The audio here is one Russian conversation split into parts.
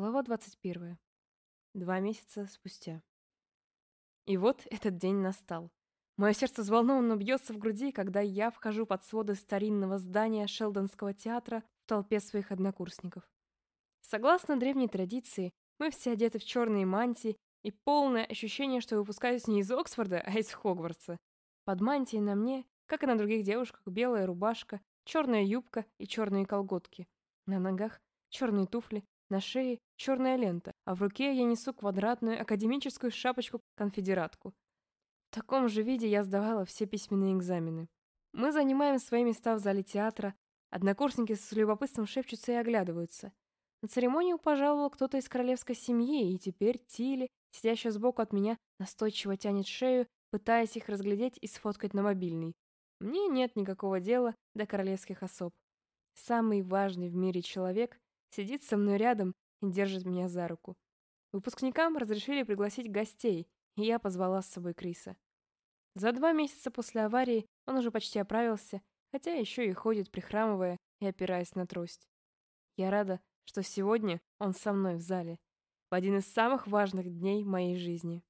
Глава 21. Два месяца спустя. И вот этот день настал. Мое сердце взволнованно бьется в груди, когда я вхожу под своды старинного здания Шелдонского театра в толпе своих однокурсников. Согласно древней традиции, мы все одеты в черные мантии и полное ощущение, что выпускаюсь не из Оксфорда, а из Хогвартса. Под мантией на мне, как и на других девушках, белая рубашка, черная юбка и черные колготки. На ногах черные туфли на шее черная лента, а в руке я несу квадратную академическую шапочку-конфедератку. В таком же виде я сдавала все письменные экзамены. Мы занимаем свои места в зале театра, однокурсники с любопытством шепчутся и оглядываются. На церемонию пожаловал кто-то из королевской семьи, и теперь Тилли, сидящая сбоку от меня, настойчиво тянет шею, пытаясь их разглядеть и сфоткать на мобильный. Мне нет никакого дела до королевских особ. Самый важный в мире человек Сидит со мной рядом и держит меня за руку. Выпускникам разрешили пригласить гостей, и я позвала с собой Криса. За два месяца после аварии он уже почти оправился, хотя еще и ходит, прихрамывая и опираясь на трость. Я рада, что сегодня он со мной в зале, в один из самых важных дней моей жизни.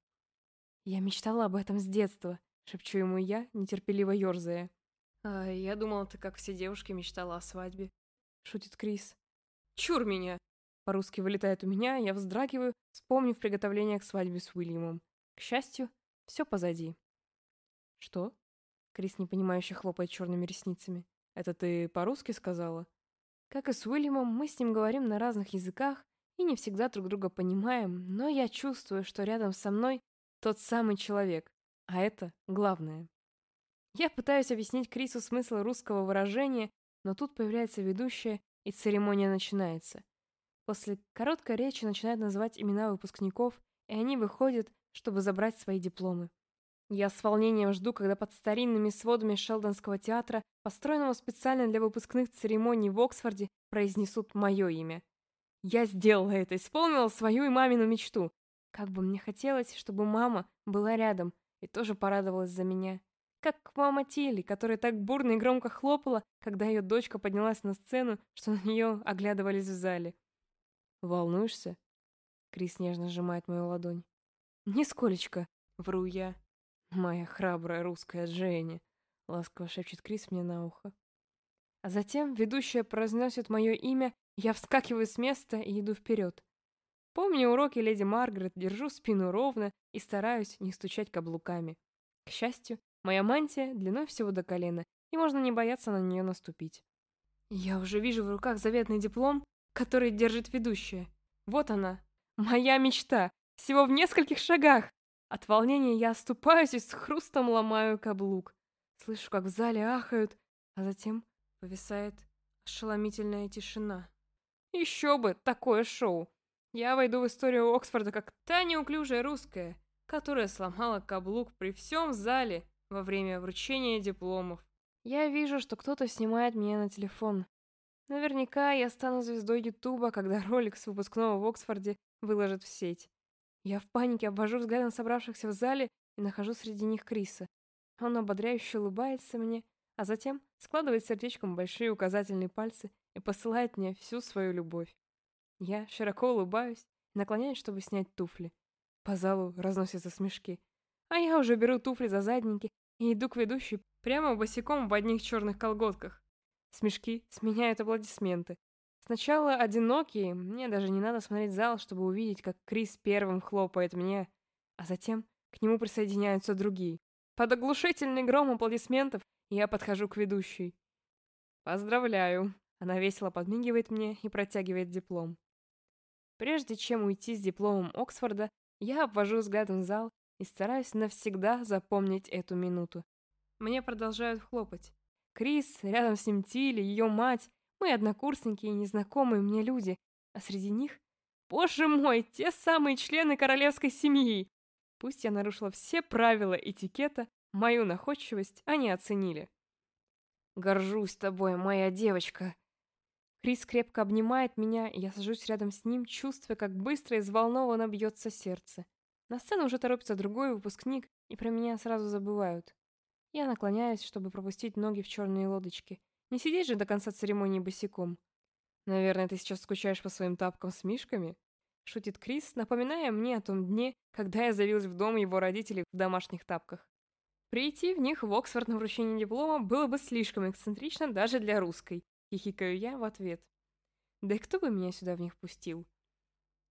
«Я мечтала об этом с детства», — шепчу ему я, нетерпеливо ерзая. «А я думала, ты, как все девушки, мечтала о свадьбе», — шутит Крис. Чур меня!» По-русски вылетает у меня, я вздрагиваю, вспомнив приготовление к свадьбе с Уильямом. К счастью, все позади. «Что?» Крис непонимающе хлопает черными ресницами. «Это ты по-русски сказала?» Как и с Уильямом, мы с ним говорим на разных языках и не всегда друг друга понимаем, но я чувствую, что рядом со мной тот самый человек, а это главное. Я пытаюсь объяснить Крису смысл русского выражения, но тут появляется ведущая и церемония начинается. После короткой речи начинают называть имена выпускников, и они выходят, чтобы забрать свои дипломы. Я с волнением жду, когда под старинными сводами Шелдонского театра, построенного специально для выпускных церемоний в Оксфорде, произнесут мое имя. Я сделала это, исполнила свою и мамину мечту. Как бы мне хотелось, чтобы мама была рядом и тоже порадовалась за меня. Как мама Тилли, которая так бурно и громко хлопала, когда ее дочка поднялась на сцену, что на нее оглядывались в зале. «Волнуешься?» Крис нежно сжимает мою ладонь. «Нисколечко!» — вру я. «Моя храбрая русская Дженни!» — ласково шепчет Крис мне на ухо. А затем ведущая произносит мое имя, я вскакиваю с места и иду вперед. Помню уроки леди Маргарет, держу спину ровно и стараюсь не стучать каблуками. К счастью, Моя мантия длиной всего до колена, и можно не бояться на нее наступить. Я уже вижу в руках заветный диплом, который держит ведущая. Вот она, моя мечта, всего в нескольких шагах. От волнения я оступаюсь и с хрустом ломаю каблук. Слышу, как в зале ахают, а затем повисает ошеломительная тишина. Еще бы, такое шоу! Я войду в историю Оксфорда как та неуклюжая русская, которая сломала каблук при всем зале во время вручения дипломов. Я вижу, что кто-то снимает меня на телефон. Наверняка я стану звездой Ютуба, когда ролик с выпускного в Оксфорде выложат в сеть. Я в панике обвожу взглядом собравшихся в зале и нахожу среди них Криса. Он ободряюще улыбается мне, а затем складывает сердечком большие указательные пальцы и посылает мне всю свою любовь. Я широко улыбаюсь наклоняюсь, чтобы снять туфли. По залу разносятся смешки. А я уже беру туфли за задники и иду к ведущей прямо босиком в одних черных колготках. Смешки сменяют аплодисменты. Сначала одинокие, мне даже не надо смотреть зал, чтобы увидеть, как Крис первым хлопает мне, а затем к нему присоединяются другие. Под оглушительный гром аплодисментов я подхожу к ведущей. «Поздравляю!» Она весело подмигивает мне и протягивает диплом. Прежде чем уйти с дипломом Оксфорда, я обвожу взглядом зал и стараюсь навсегда запомнить эту минуту. Мне продолжают хлопать. Крис, рядом с ним Тилли, ее мать, мои однокурсники и незнакомые мне люди, а среди них, боже мой, те самые члены королевской семьи. Пусть я нарушила все правила этикета, мою находчивость они оценили. «Горжусь тобой, моя девочка!» Крис крепко обнимает меня, и я сажусь рядом с ним, чувствуя, как быстро и взволнованно бьется сердце. На сцену уже торопится другой выпускник, и про меня сразу забывают. Я наклоняюсь, чтобы пропустить ноги в черные лодочки. Не сидеть же до конца церемонии босиком. Наверное, ты сейчас скучаешь по своим тапкам с мишками? шутит Крис, напоминая мне о том дне, когда я завилась в дом его родителей в домашних тапках. Прийти в них в Оксфорд на вручение диплома было бы слишком эксцентрично даже для русской, хихикаю я в ответ. Да и кто бы меня сюда в них пустил?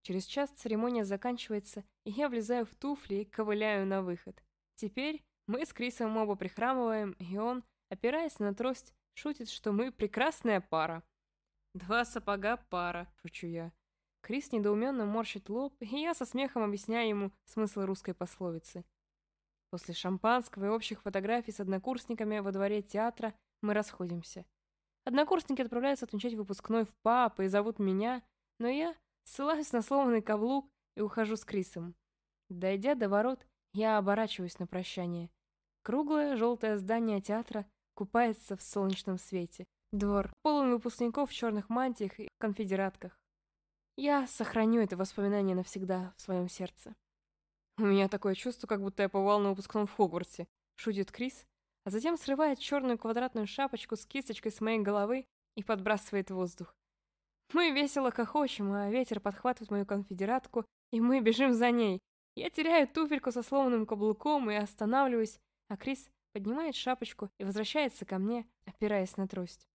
Через час церемония заканчивается, и я влезаю в туфли и ковыляю на выход. Теперь мы с Крисом оба прихрамываем, и он, опираясь на трость, шутит, что мы прекрасная пара. «Два сапога пара», — шучу я. Крис недоуменно морщит лоб, и я со смехом объясняю ему смысл русской пословицы. После шампанского и общих фотографий с однокурсниками во дворе театра мы расходимся. Однокурсники отправляются отмечать выпускной в пап и зовут меня, но я ссылаюсь на сломанный каблук и ухожу с Крисом. Дойдя до ворот, я оборачиваюсь на прощание. Круглое желтое здание театра купается в солнечном свете. Двор полон выпускников в черных мантиях и конфедератках. Я сохраню это воспоминание навсегда в своем сердце. У меня такое чувство, как будто я побывал на выпускном в Хогвартсе, шутит Крис, а затем срывает черную квадратную шапочку с кисточкой с моей головы и подбрасывает воздух. Мы весело хохочем, а ветер подхватывает мою конфедератку, и мы бежим за ней. Я теряю туфельку со сломанным каблуком и останавливаюсь, а Крис поднимает шапочку и возвращается ко мне, опираясь на трость.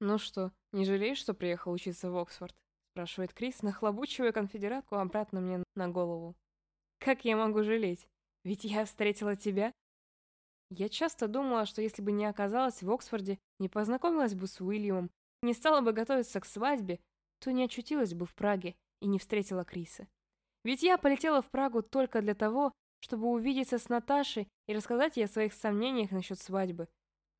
«Ну что, не жалеешь, что приехал учиться в Оксфорд?» спрашивает Крис, нахлобучивая конфедератку обратно мне на голову. «Как я могу жалеть? Ведь я встретила тебя я часто думала, что если бы не оказалась в Оксфорде, не познакомилась бы с Уильямом, не стала бы готовиться к свадьбе, то не очутилась бы в Праге и не встретила Криса. Ведь я полетела в Прагу только для того, чтобы увидеться с Наташей и рассказать ей о своих сомнениях насчет свадьбы.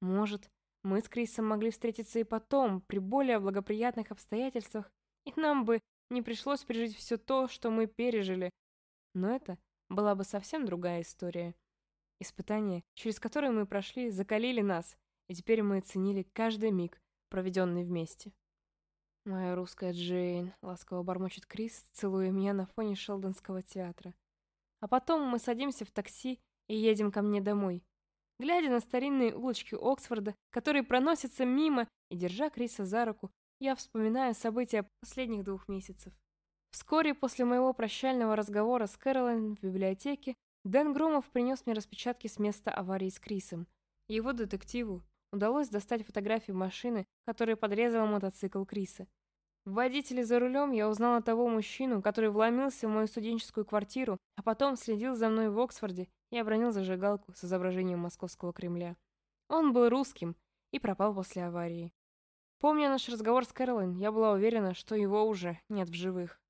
Может, мы с Крисом могли встретиться и потом, при более благоприятных обстоятельствах, и нам бы не пришлось пережить все то, что мы пережили. Но это была бы совсем другая история. Испытания, через которые мы прошли, закалили нас, и теперь мы ценили каждый миг, проведенный вместе. «Моя русская Джейн», — ласково бормочет Крис, целуя меня на фоне Шелдонского театра. А потом мы садимся в такси и едем ко мне домой. Глядя на старинные улочки Оксфорда, которые проносятся мимо, и держа Криса за руку, я вспоминаю события последних двух месяцев. Вскоре после моего прощального разговора с Кэролайн в библиотеке Дэн Громов принес мне распечатки с места аварии с Крисом. Его детективу удалось достать фотографию машины, которая подрезала мотоцикл Криса. В водителе за рулем я узнала того мужчину, который вломился в мою студенческую квартиру, а потом следил за мной в Оксфорде и обронил зажигалку с изображением московского Кремля. Он был русским и пропал после аварии. Помня наш разговор с Кэролин, я была уверена, что его уже нет в живых.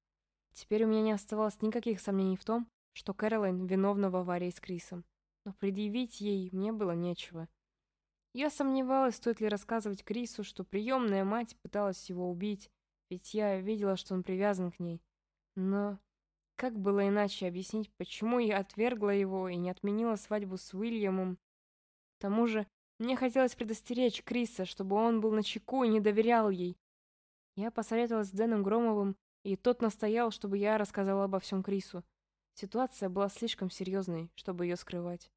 Теперь у меня не оставалось никаких сомнений в том, что Кэролайн виновна в аварии с Крисом, но предъявить ей мне было нечего. Я сомневалась, стоит ли рассказывать Крису, что приемная мать пыталась его убить, ведь я видела, что он привязан к ней. Но как было иначе объяснить, почему я отвергла его и не отменила свадьбу с Уильямом? К тому же, мне хотелось предостеречь Криса, чтобы он был начеку и не доверял ей. Я посоветовалась с Дэном Громовым, и тот настоял, чтобы я рассказала обо всем Крису. Ситуация была слишком серьезной, чтобы ее скрывать.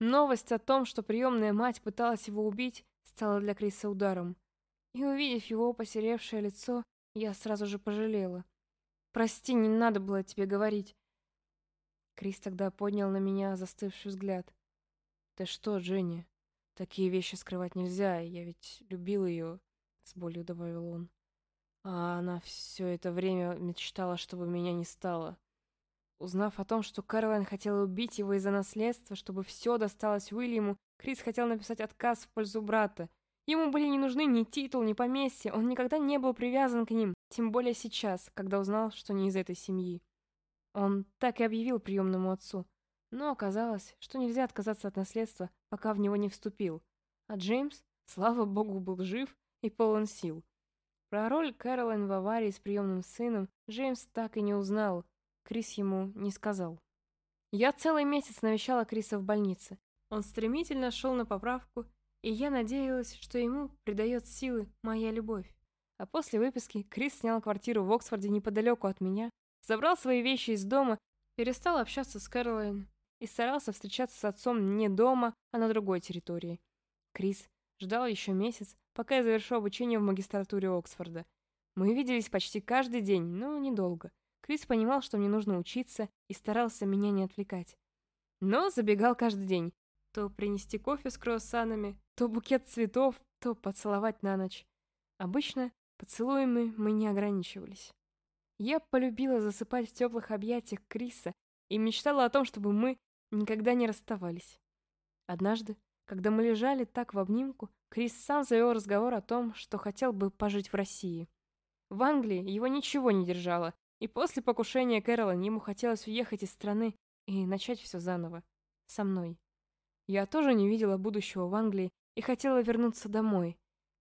Новость о том, что приемная мать пыталась его убить, стала для Криса ударом. И увидев его посеревшее лицо, я сразу же пожалела. «Прости, не надо было тебе говорить». Крис тогда поднял на меня застывший взгляд. «Ты что, Дженни? Такие вещи скрывать нельзя, я ведь любил ее», — с болью добавил он. «А она все это время мечтала, чтобы меня не стало». Узнав о том, что Кэролайн хотела убить его из-за наследства, чтобы все досталось Уильяму, Крис хотел написать отказ в пользу брата. Ему были не нужны ни титул, ни поместье, он никогда не был привязан к ним, тем более сейчас, когда узнал, что не из этой семьи. Он так и объявил приемному отцу. Но оказалось, что нельзя отказаться от наследства, пока в него не вступил. А Джеймс, слава богу, был жив и полон сил. Про роль Кэролайн в аварии с приемным сыном Джеймс так и не узнал, Крис ему не сказал. Я целый месяц навещала Криса в больнице. Он стремительно шел на поправку, и я надеялась, что ему придает силы моя любовь. А после выписки Крис снял квартиру в Оксфорде неподалеку от меня, забрал свои вещи из дома, перестал общаться с Кэролайн и старался встречаться с отцом не дома, а на другой территории. Крис ждал еще месяц, пока я завершу обучение в магистратуре Оксфорда. Мы виделись почти каждый день, но недолго. Крис понимал, что мне нужно учиться, и старался меня не отвлекать. Но забегал каждый день. То принести кофе с круассанами, то букет цветов, то поцеловать на ночь. Обычно поцелуями мы не ограничивались. Я полюбила засыпать в теплых объятиях Криса и мечтала о том, чтобы мы никогда не расставались. Однажды, когда мы лежали так в обнимку, Крис сам завел разговор о том, что хотел бы пожить в России. В Англии его ничего не держало, и после покушения Кэролин ему хотелось уехать из страны и начать все заново. Со мной. Я тоже не видела будущего в Англии и хотела вернуться домой.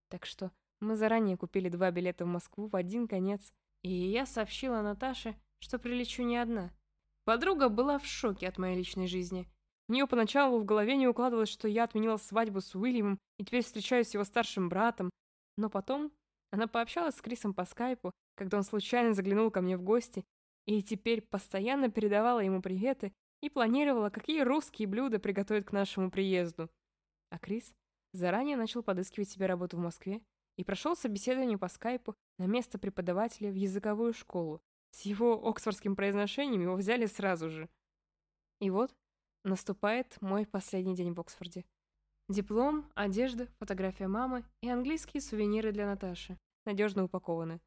Так что мы заранее купили два билета в Москву в один конец, и я сообщила Наташе, что прилечу не одна. Подруга была в шоке от моей личной жизни. У нее поначалу в голове не укладывалось, что я отменила свадьбу с Уильямом и теперь встречаюсь с его старшим братом. Но потом она пообщалась с Крисом по скайпу, когда он случайно заглянул ко мне в гости, и теперь постоянно передавала ему приветы и планировала, какие русские блюда приготовить к нашему приезду. А Крис заранее начал подыскивать себе работу в Москве и прошел собеседование по скайпу на место преподавателя в языковую школу. С его оксфордским произношением его взяли сразу же. И вот Наступает мой последний день в Оксфорде. Диплом, одежда, фотография мамы и английские сувениры для Наташи. Надежно упакованы.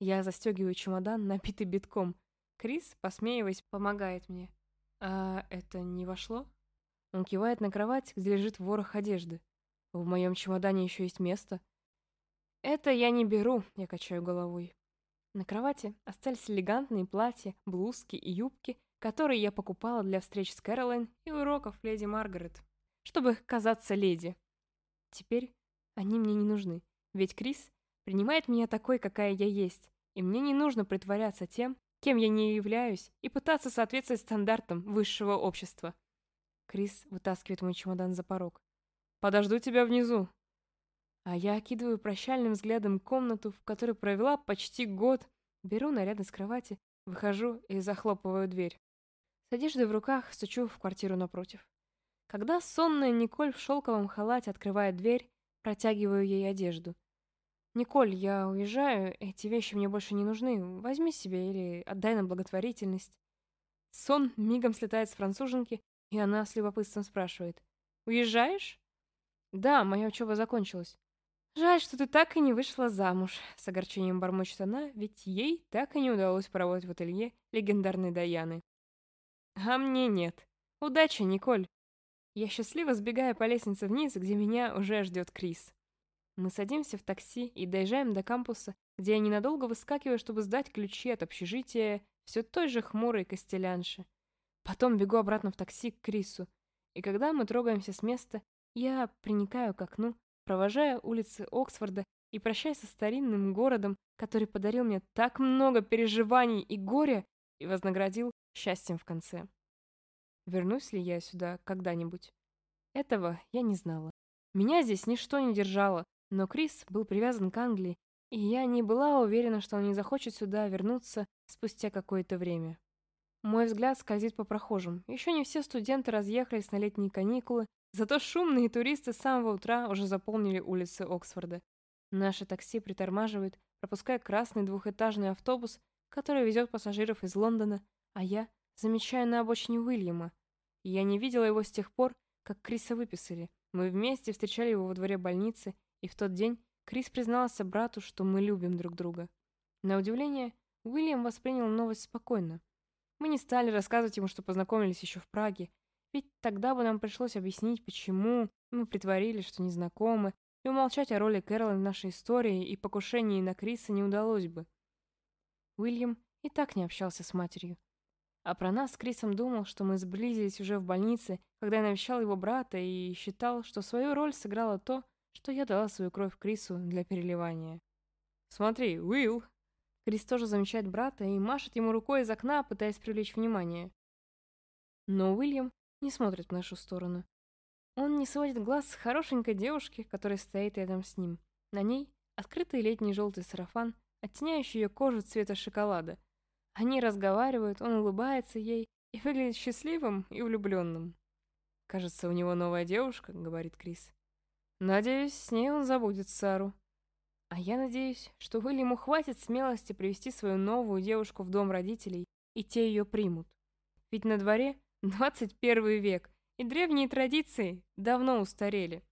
Я застегиваю чемодан, набитый битком. Крис, посмеиваясь, помогает мне. А это не вошло? Он кивает на кровать, где лежит ворох одежды. В моем чемодане еще есть место. Это я не беру, я качаю головой. На кровати остались элегантные платья, блузки и юбки, которые я покупала для встреч с Кэролайн и уроков леди Маргарет, чтобы казаться леди. Теперь они мне не нужны, ведь Крис принимает меня такой, какая я есть, и мне не нужно притворяться тем, кем я не являюсь, и пытаться соответствовать стандартам высшего общества. Крис вытаскивает мой чемодан за порог. «Подожду тебя внизу». А я окидываю прощальным взглядом комнату, в которой провела почти год, беру наряды с кровати, выхожу и захлопываю дверь. С одеждой в руках стучу в квартиру напротив. Когда сонная Николь в шелковом халате открывает дверь, протягиваю ей одежду. «Николь, я уезжаю, эти вещи мне больше не нужны. Возьми себе или отдай на благотворительность». Сон мигом слетает с француженки, и она с любопытством спрашивает. «Уезжаешь?» «Да, моя учеба закончилась». «Жаль, что ты так и не вышла замуж», — с огорчением бормочет она, ведь ей так и не удалось поработать в ателье легендарной Даяны. А мне нет. Удачи, Николь. Я счастливо сбегаю по лестнице вниз, где меня уже ждет Крис. Мы садимся в такси и доезжаем до кампуса, где я ненадолго выскакиваю, чтобы сдать ключи от общежития все той же хмурой костелянши. Потом бегу обратно в такси к Крису. И когда мы трогаемся с места, я приникаю к окну, провожая улицы Оксфорда и прощаясь со старинным городом, который подарил мне так много переживаний и горя и вознаградил счастьем в конце. Вернусь ли я сюда когда-нибудь? Этого я не знала. Меня здесь ничто не держало, но Крис был привязан к Англии, и я не была уверена, что он не захочет сюда вернуться спустя какое-то время. Мой взгляд скользит по прохожим. Еще не все студенты разъехались на летние каникулы, зато шумные туристы с самого утра уже заполнили улицы Оксфорда. Наше такси притормаживает, пропуская красный двухэтажный автобус, который везет пассажиров из Лондона, а я замечаю на обочине Уильяма. Я не видела его с тех пор, как Криса выписали. Мы вместе встречали его во дворе больницы, и в тот день Крис признался брату, что мы любим друг друга. На удивление, Уильям воспринял новость спокойно. Мы не стали рассказывать ему, что познакомились еще в Праге, ведь тогда бы нам пришлось объяснить, почему мы притворились, что не знакомы, и умолчать о роли Кэролин в нашей истории и покушении на Криса не удалось бы. Уильям и так не общался с матерью. А про нас с Крисом думал, что мы сблизились уже в больнице, когда я навещал его брата и считал, что свою роль сыграло то, что я дала свою кровь Крису для переливания. «Смотри, Уилл!» Крис тоже замечает брата и машет ему рукой из окна, пытаясь привлечь внимание. Но Уильям не смотрит в нашу сторону. Он не сводит глаз с хорошенькой девушки, которая стоит рядом с ним. На ней открытый летний желтый сарафан, оттеняющий ее кожу цвета шоколада. Они разговаривают, он улыбается ей и выглядит счастливым и влюбленным. «Кажется, у него новая девушка», — говорит Крис. «Надеюсь, с ней он забудет Сару». А я надеюсь, что Уильяму хватит смелости привести свою новую девушку в дом родителей, и те ее примут. Ведь на дворе 21 век, и древние традиции давно устарели.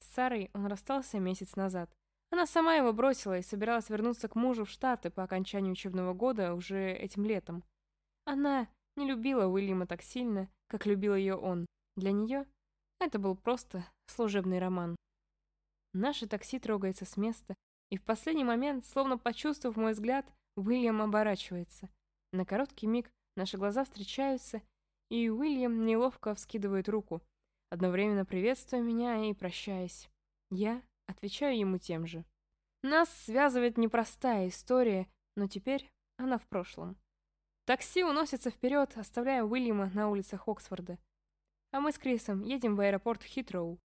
С Сарой он расстался месяц назад. Она сама его бросила и собиралась вернуться к мужу в Штаты по окончанию учебного года уже этим летом. Она не любила Уильяма так сильно, как любил ее он. Для нее это был просто служебный роман. Наше такси трогается с места, и в последний момент, словно почувствовав мой взгляд, Уильям оборачивается. На короткий миг наши глаза встречаются, и Уильям неловко вскидывает руку, одновременно приветствуя меня и прощаясь. Я отвечаю ему тем же. Нас связывает непростая история, но теперь она в прошлом. Такси уносится вперед, оставляя Уильяма на улицах Оксфорда. А мы с Крисом едем в аэропорт Хитроу.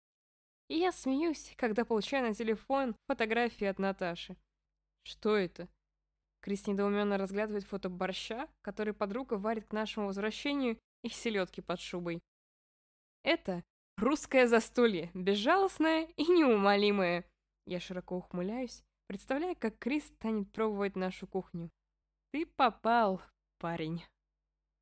И я смеюсь, когда получаю на телефон фотографии от Наташи. Что это? Крис недоуменно разглядывает фото борща, который подруга варит к нашему возвращению, и селедки под шубой. Это русское застолье, безжалостное и неумолимое. Я широко ухмыляюсь, представляя, как Крис станет пробовать нашу кухню. Ты попал, парень.